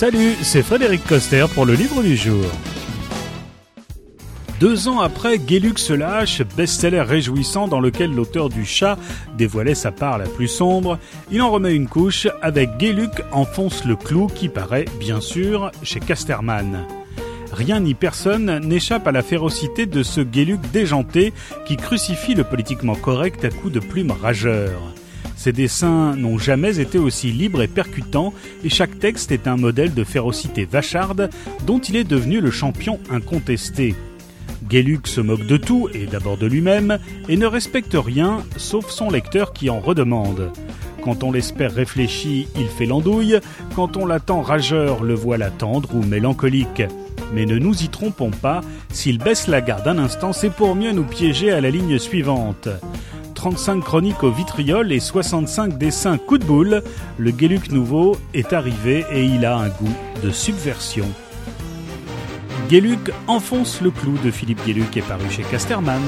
Salut, c'est Frédéric Coster pour le livre du jour. Deux ans après, Gélux se lâche, best-seller réjouissant dans lequel l'auteur du chat dévoilait sa part la plus sombre, il en remet une couche avec Gélux enfonce le clou qui paraît, bien sûr, chez Casterman. Rien ni personne n'échappe à la férocité de ce Gélux déjanté qui crucifie le politiquement correct à coups de plumes rageurs. Ses dessins n'ont jamais été aussi libres et percutants, et chaque texte est un modèle de férocité vacharde dont il est devenu le champion incontesté. Gellux se moque de tout, et d'abord de lui-même, et ne respecte rien, sauf son lecteur qui en redemande. Quand on l'espère réfléchi, il fait l'andouille, quand on l'attend rageur, le voilà tendre ou mélancolique. Mais ne nous y trompons pas, s'il baisse la garde un instant, c'est pour mieux nous piéger à la ligne suivante. 35 chroniques au vitriol et 65 dessins coup de boule, le Guéluc nouveau est arrivé et il a un goût de subversion. Guéluc enfonce le clou de Philippe Guéluc est paru chez Casterman.